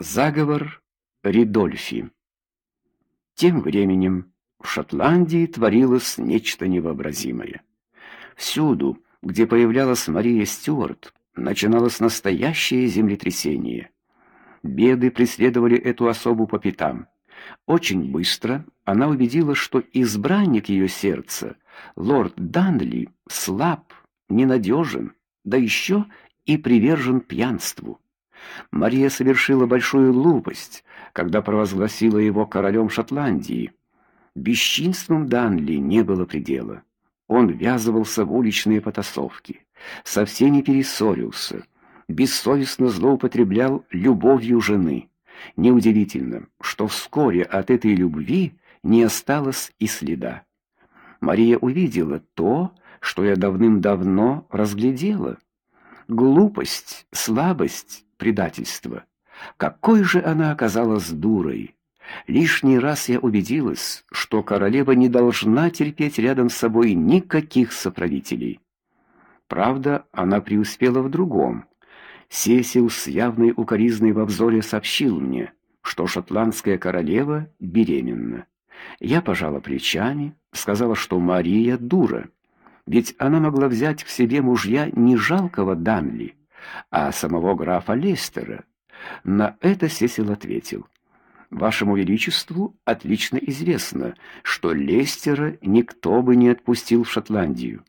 Заговор Ридольфи. Тем временем в Шотландии творилось нечто невообразимое. Всюду, где появлялась Мария Стюарт, начиналось настоящее землетрясение. Беды преследовали эту особу по пятам. Очень быстро она убедила, что избранник ее сердца, лорд Данли, слаб, ненадежен, да еще и привержен пьянству. Мария совершила большую глупость, когда провозгласила его королем Шотландии. Бесчинством Данли не было предела. Он ввязывался в уличные потасовки, со всеми перессорился, бессовестно злоупотреблял любовью жены. Неудивительно, что вскоре от этой любви не осталось и следа. Мария увидела то, что я давным-давно разглядела. Глупость, слабость предательство. Какой же она оказалась дурой! Лишний раз я убедилась, что королева не должна терпеть рядом с собой никаких соправителей. Правда, она преуспела в другом. Сесил с явной укоризной во взоре сообщил мне, что шотландская королева беременна. Я пожала плечами, сказала, что Мария дура, ведь она могла взять к себе мужья не жалкого Данли, а самого графа Лестера. На это Сесил ответил: Вашему величеству отлично известно, что Лестера никто бы не отпустил в Шотландию.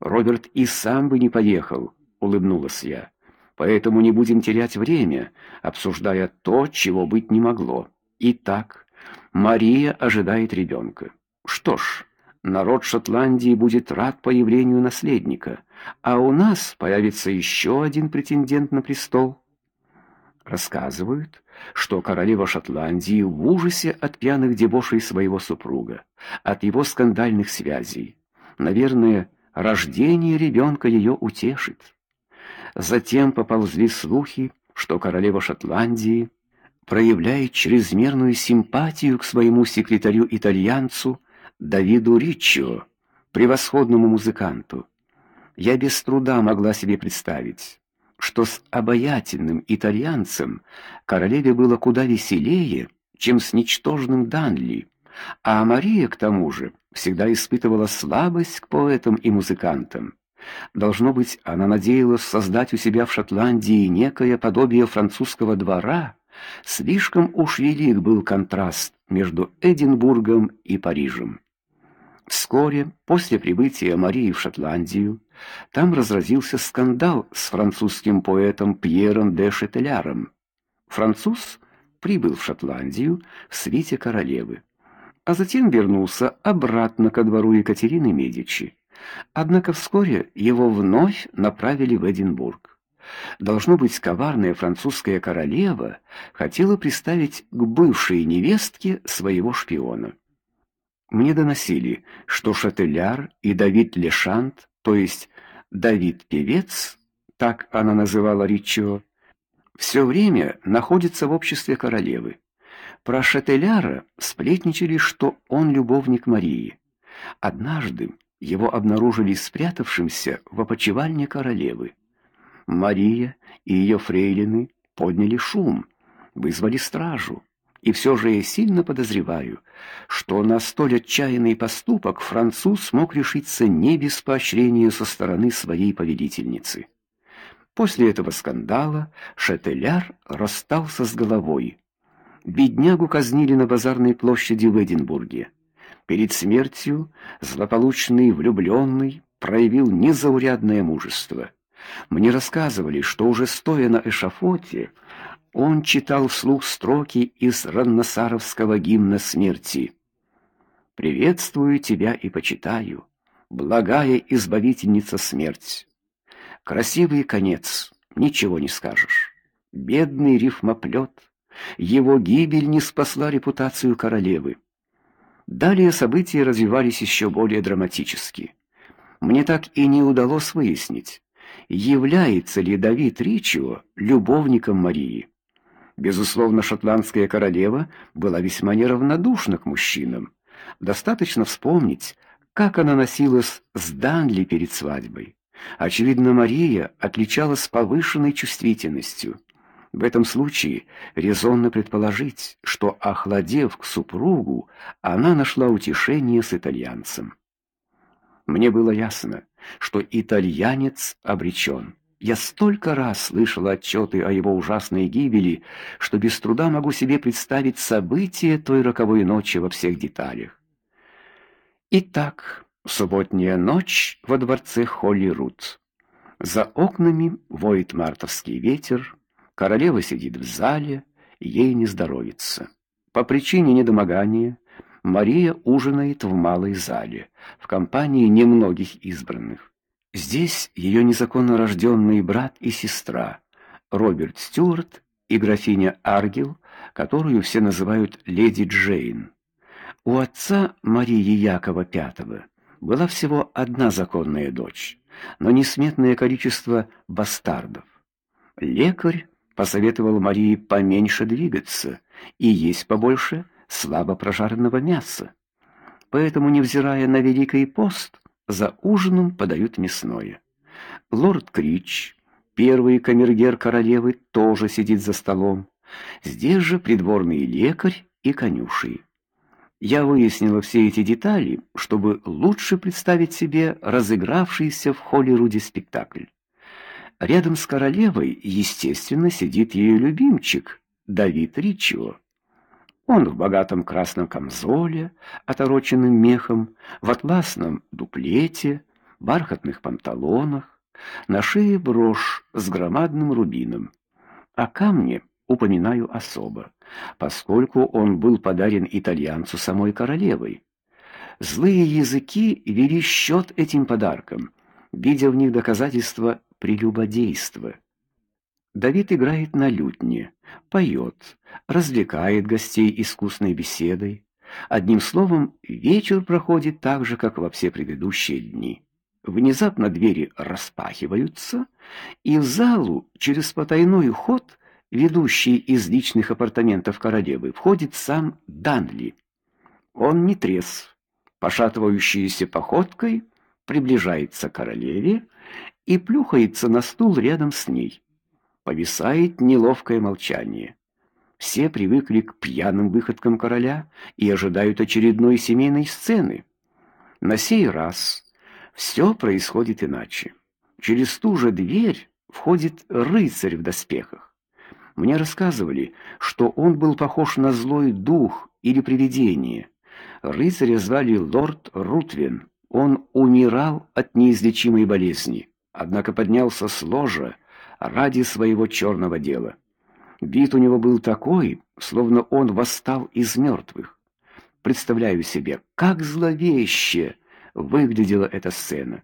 Роберт и сам бы не поехал, улыбнулась я. Поэтому не будем терять время, обсуждая то, чего быть не могло. Итак, Мария ожидает ребенка. Что ж, народ Шотландии будет рад появлению наследника, а у нас появится еще один претендент на престол. Рассказывают, что королева Шотландии в ужасе от пьяных дебошей своего супруга, от его скандальных связей. Наверное, рождение ребенка ее утешит. Затем поползли слухи, что королева Шотландии проявляет чрезмерную симпатию к своему секретарю-итальянцу Давиду Риччо, превосходному музыканту. Я без труда могла себе представить, что с обаятельным итальянцем королеве было куда веселее, чем с ничтожным Данли, а Мария к тому же всегда испытывала слабость к поэтам и музыкантам. Должно быть, она надеялась создать у себя в Шотландии некое подобие французского двора. Слишком уж велик был контраст между Эдинбургом и Парижем. Вскоре после прибытия Марии в Шотландию там разразился скандал с французским поэтом Пьером де Шетеляром. Француз прибыл в Шотландию в свите королевы, а затем вернулся обратно ко двору Екатерины Медичи. Однако вскоре его вновь направили в Эдинбург. Должно быть, коварная французская королева хотела приставить к бывшей невестке своего шпиона. Мне доносили, что Шателяр и Давид Лешант, то есть Давид Певец, так она называла Ричо, все время находится в обществе королевы. Про Шателяра сплетничали, что он любовник Марии. Однажды его обнаружили спрятавшимся в опочивальне королевы. Мария и ее фрейлины подняли шум, вызвали стражу. И все же я сильно подозреваю, что на столь отчаянный поступок француз смог решиться не без поощрения со стороны своей повелительницы. После этого скандала Шателяр расстался с головой. Беднягу казнили на базарной площади в Эдинбурге. Перед смертью злополучный влюбленный проявил незаурядное мужество. Мне рассказывали, что уже стоя на эшафоте, он читал вслух строки из раннасаровского гимна смерти. Приветствую тебя и почитаю, благая избавительница смерть. Красивый конец, ничего не скажешь. Бедный рифмоплет, его гибель не спасла репутацию королевы. Далее события развивались еще более драматически. Мне так и не удалось выяснить, является ли Давид Ричио любовником Марии. Безусловно, шотландская королева была весьма неравнодушна к мужчинам. Достаточно вспомнить, как она носилась с Данли перед свадьбой. Очевидно, Мария отличалась повышенной чувствительностью. В этом случае резонно предположить, что охладев к супругу, она нашла утешение с итальянцем. Мне было ясно, что итальянец обречен. Я столько раз слышал отчеты о его ужасной гибели, что без труда могу себе представить события той роковой ночи во всех деталях. Итак, субботняя ночь во дворце Холли-Рут. За окнами воет мартовский ветер, королева сидит в зале, ей не здоровится. По причине недомогания Мария ужинает в малой зале, в компании немногих избранных. Здесь ее незаконно рожденный брат и сестра, Роберт Стюарт и графиня Аргил, которую все называют леди Джейн. У отца Марии Якова V была всего одна законная дочь, но несметное количество бастардов. Лекарь посоветовал Марии поменьше двигаться и есть побольше слабо прожаренного мяса. Поэтому, невзирая на Великий пост, за ужином подают мясное. Лорд Крич, первый камергер королевы, тоже сидит за столом. Здесь же придворный лекарь и конюший. Я выяснила все эти детали, чтобы лучше представить себе разыгравшийся в Холлируде спектакль. Рядом с королевой, естественно, сидит ее любимчик Давид Ричио. Он в богатом красном камзоле, отороченном мехом, в атласном дуплете, бархатных панталонах, на шее брошь с громадным рубином. О камне упоминаю особо, поскольку он был подарен итальянцу самой королевой. Злые языки вели счет этим подаркам, видя в них доказательства прелюбодейства. Давид играет на лютне, поет, развлекает гостей искусной беседой. Одним словом, вечер проходит так же, как во все предыдущие дни. Внезапно двери распахиваются, и в залу через потайной ход, ведущий из личных апартаментов королевы, входит сам Данли. Он не трезв, пошатывающейся походкой приближается к королеве и плюхается на стул рядом с ней. Повисает неловкое молчание. Все привыкли к пьяным выходкам короля и ожидают очередной семейной сцены. На сей раз все происходит иначе. Через ту же дверь входит рыцарь в доспехах. Мне рассказывали, что он был похож на злой дух или привидение. Рыцаря звали лорд Рутвин. Он умирал от неизлечимой болезни, однако поднялся с ложа ради своего черного дела. Вид у него был такой, словно он восстал из мертвых. Представляю себе, как зловеще выглядела эта сцена.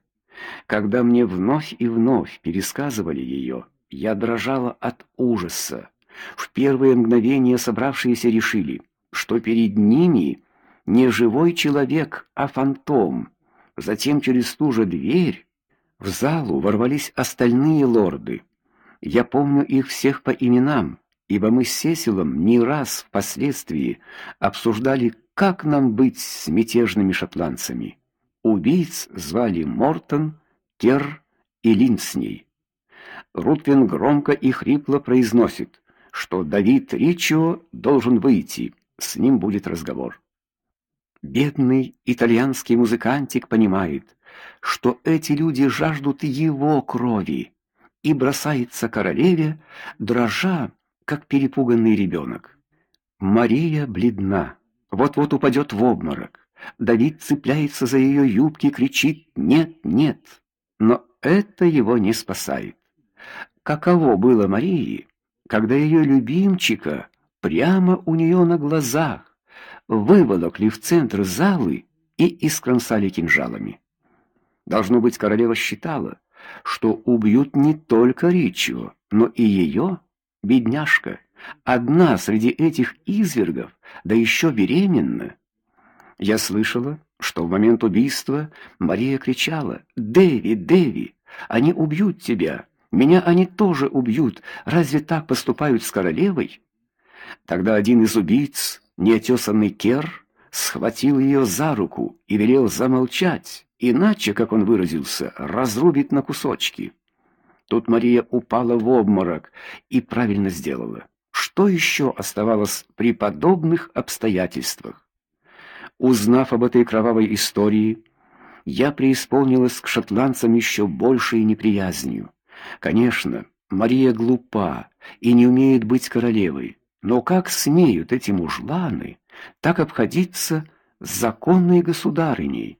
Когда мне вновь и вновь пересказывали ее, я дрожала от ужаса. В первые мгновения собравшиеся решили, что перед ними не живой человек, а фантом. Затем через ту же дверь в залу ворвались остальные лорды. Я помню их всех по именам, ибо мы с Сесилом не раз впоследствии обсуждали, как нам быть с мятежными шотландцами. Убийц звали Мортон, Кер и Линсней. Рутвин громко и хрипло произносит, что Давид Ричио должен выйти, с ним будет разговор. Бедный итальянский музыкантик понимает, что эти люди жаждут его крови и бросается королеве, дрожа, как перепуганный ребенок. Мария бледна, вот-вот упадет в обморок. Давид цепляется за ее юбки, кричит: "Нет, нет!" Но это его не спасает. Каково было Марии, когда ее любимчика прямо у нее на глазах выволокли в центр залы и искромсали кинжалами. Должно быть, королева считала, что убьют не только Ричио, но и ее, бедняжка, одна среди этих извергов, да еще беременна. Я слышала, что в момент убийства Мария кричала: "Дэви, Дэви, они убьют тебя. Меня они тоже убьют. Разве так поступают с королевой?" Тогда один из убийц, неотесанный Кер, схватил ее за руку и велел замолчать. Иначе, как он выразился, разрубит на кусочки. Тут Мария упала в обморок и правильно сделала. Что еще оставалось при подобных обстоятельствах? Узнав об этой кровавой истории, я преисполнилась к шотландцам еще большей неприязнью. Конечно, Мария глупа и не умеет быть королевой, но как смеют эти мужланы так обходиться с законной государыней?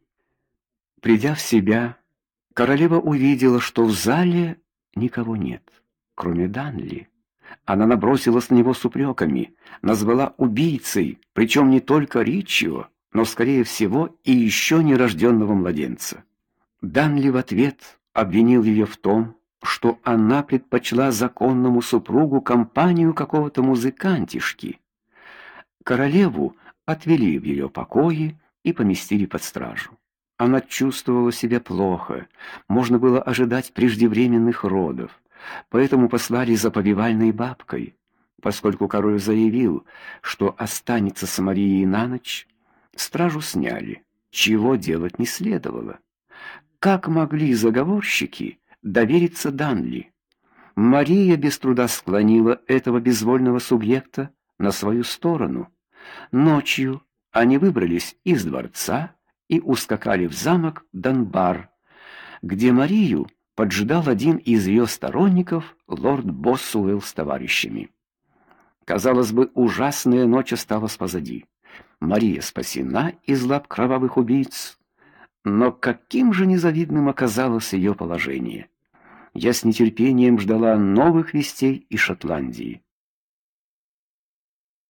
Придя в себя, королева увидела, что в зале никого нет, кроме Данли. Она набросилась на него с упреками, назвала убийцей, причем не только Ричио, но скорее всего и еще нерожденного младенца. Данли в ответ обвинил ее в том, что она предпочла законному супругу компанию какого-то музыкантишки. Королеву отвели в ее покои и поместили под стражу. Она чувствовала себя плохо, можно было ожидать преждевременных родов, поэтому послали за повивальной бабкой. Поскольку король заявил, что останется с Марией на ночь, стражу сняли, чего делать не следовало. Как могли заговорщики довериться Данли? Мария без труда склонила этого безвольного субъекта на свою сторону. Ночью они выбрались из дворца и ускакали в замок Данбар, где Марию поджидал один из ее сторонников, лорд Боссуэлл с товарищами. Казалось бы, ужасная ночь осталась позади. Мария спасена из лап кровавых убийц, но каким же незавидным оказалось ее положение. Я с нетерпением ждала новых вестей из Шотландии.